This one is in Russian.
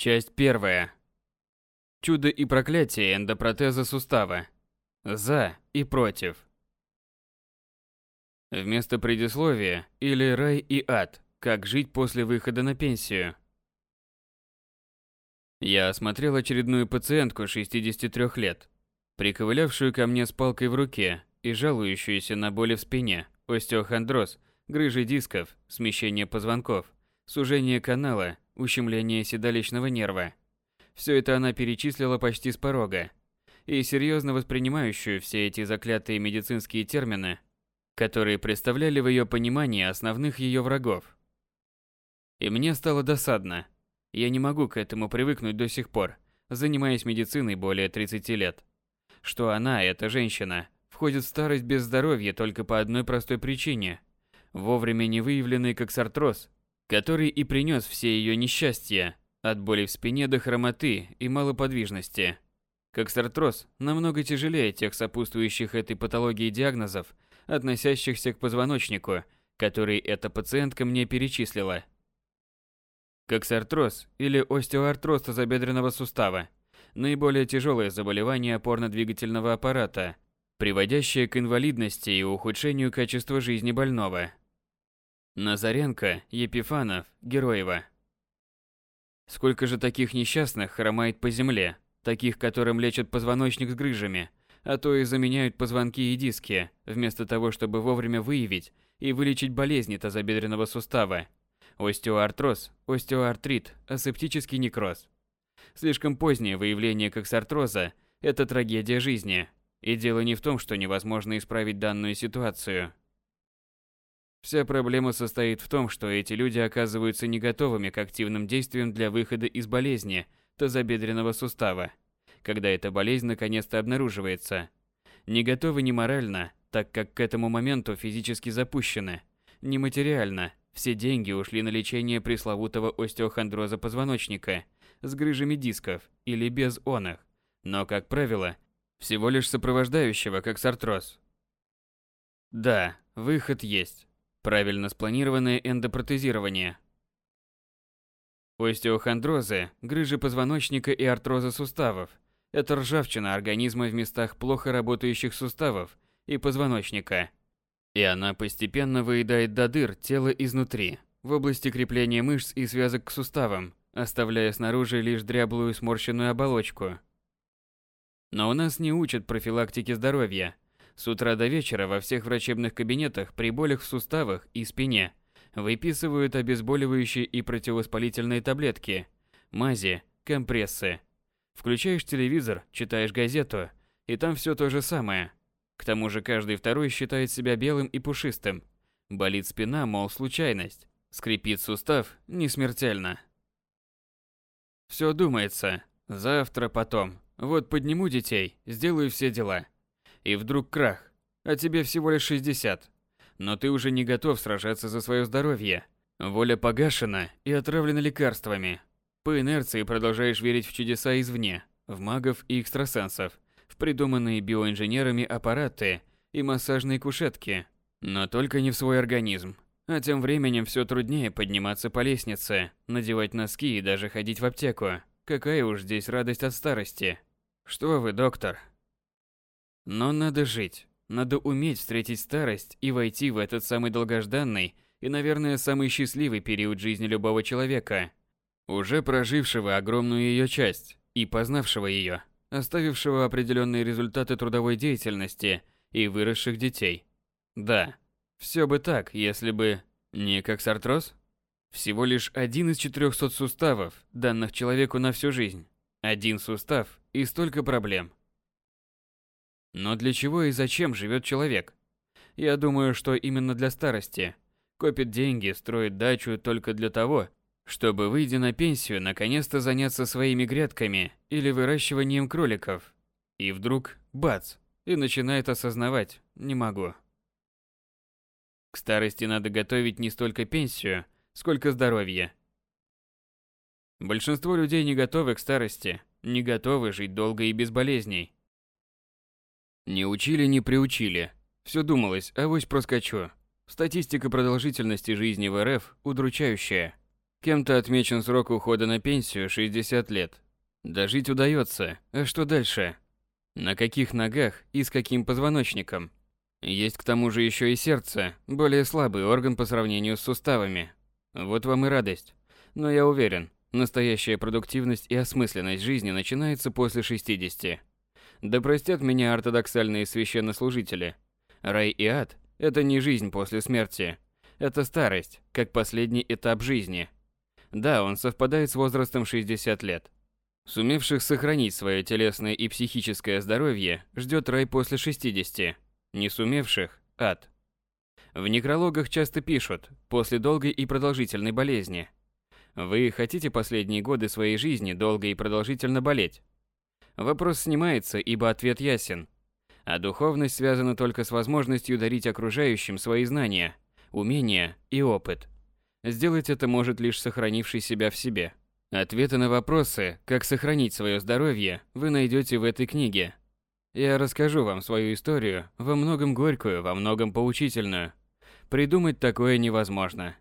Часть первая. Чудо и проклятие эндопротеза сустава. За и против. Вместо предисловия или рай и ад. Как жить после выхода на пенсию. Я осмотрел очередную пациентку 63 лет, приковылявшую ко мне с палкой в руке и жалующуюся на боли в спине, остеохондроз, грыжи дисков, смещение позвонков, сужение канала, ущемление седалищного нерва. Все это она перечислила почти с порога. И серьезно воспринимающую все эти заклятые медицинские термины, которые представляли в ее понимании основных ее врагов. И мне стало досадно. Я не могу к этому привыкнуть до сих пор, занимаясь медициной более 30 лет. Что она, эта женщина, входит в старость без здоровья только по одной простой причине. Вовремя не выявленный коксартроз, который и принес все ее несчастья, от боли в спине до хромоты и малоподвижности. Коксартроз намного тяжелее тех сопутствующих этой патологии диагнозов, относящихся к позвоночнику, который эта пациентка мне перечислила. Коксартроз или остеоартроз тазобедренного сустава – наиболее тяжелое заболевание опорно-двигательного аппарата, приводящее к инвалидности и ухудшению качества жизни больного. Назаренко, Епифанов, Героева. Сколько же таких несчастных хромает по земле, таких, которым лечат позвоночник с грыжами, а то и заменяют позвонки и диски, вместо того, чтобы вовремя выявить и вылечить болезни тазобедренного сустава, остеоартроз, остеоартрит, асептический некроз. Слишком позднее выявление коксартроза – это трагедия жизни. И дело не в том, что невозможно исправить данную ситуацию – Вся проблема состоит в том, что эти люди оказываются не готовыми к активным действиям для выхода из болезни тазобедренного сустава, когда эта болезнь наконец-то обнаруживается. Не готовы ни морально, так как к этому моменту физически запущены, ни материально, все деньги ушли на лечение пресловутого остеохондроза позвоночника с грыжами дисков или без оных, но, как правило, всего лишь сопровождающего как сартроз. Да, выход есть. Правильно спланированное эндопротезирование. Остеохондрозы, грыжи позвоночника и артрозы суставов – это ржавчина организма в местах плохо работающих суставов и позвоночника. И она постепенно выедает до дыр тело изнутри, в области крепления мышц и связок к суставам, оставляя снаружи лишь дряблую сморщенную оболочку. Но у нас не учат профилактике здоровья – с утра до вечера во всех врачебных кабинетах при болях в суставах и спине выписывают обезболивающие и противовоспалительные таблетки, мази, компрессы. Включаешь телевизор, читаешь газету, и там все то же самое. К тому же каждый второй считает себя белым и пушистым. Болит спина, мол, случайность. Скрипит сустав, не смертельно. Все думается. Завтра, потом. Вот подниму детей, сделаю все дела и вдруг крах, а тебе всего лишь 60. Но ты уже не готов сражаться за свое здоровье. Воля погашена и отравлена лекарствами. По инерции продолжаешь верить в чудеса извне, в магов и экстрасенсов, в придуманные биоинженерами аппараты и массажные кушетки, но только не в свой организм. А тем временем все труднее подниматься по лестнице, надевать носки и даже ходить в аптеку. Какая уж здесь радость от старости. Что вы, доктор, но надо жить. Надо уметь встретить старость и войти в этот самый долгожданный и, наверное, самый счастливый период жизни любого человека, уже прожившего огромную ее часть и познавшего ее, оставившего определенные результаты трудовой деятельности и выросших детей. Да, все бы так, если бы не как сартроз. Всего лишь один из 400 суставов, данных человеку на всю жизнь. Один сустав и столько проблем. Но для чего и зачем живет человек? Я думаю, что именно для старости. Копит деньги, строит дачу только для того, чтобы, выйдя на пенсию, наконец-то заняться своими грядками или выращиванием кроликов. И вдруг, бац, и начинает осознавать, не могу. К старости надо готовить не столько пенсию, сколько здоровье. Большинство людей не готовы к старости, не готовы жить долго и без болезней. Не учили, не приучили. Все думалось, авось проскочу. Статистика продолжительности жизни в РФ удручающая. Кем-то отмечен срок ухода на пенсию 60 лет. Дожить удается, а что дальше? На каких ногах и с каким позвоночником? Есть к тому же еще и сердце, более слабый орган по сравнению с суставами. Вот вам и радость. Но я уверен, настоящая продуктивность и осмысленность жизни начинается после 60. Да простят меня ортодоксальные священнослужители. Рай и ад – это не жизнь после смерти. Это старость, как последний этап жизни. Да, он совпадает с возрастом 60 лет. Сумевших сохранить свое телесное и психическое здоровье ждет рай после 60. Не сумевших – ад. В некрологах часто пишут «после долгой и продолжительной болезни». Вы хотите последние годы своей жизни долго и продолжительно болеть? Вопрос снимается, ибо ответ ясен. А духовность связана только с возможностью дарить окружающим свои знания, умения и опыт. Сделать это может лишь сохранивший себя в себе. Ответы на вопросы, как сохранить свое здоровье, вы найдете в этой книге. Я расскажу вам свою историю, во многом горькую, во многом поучительную. Придумать такое невозможно.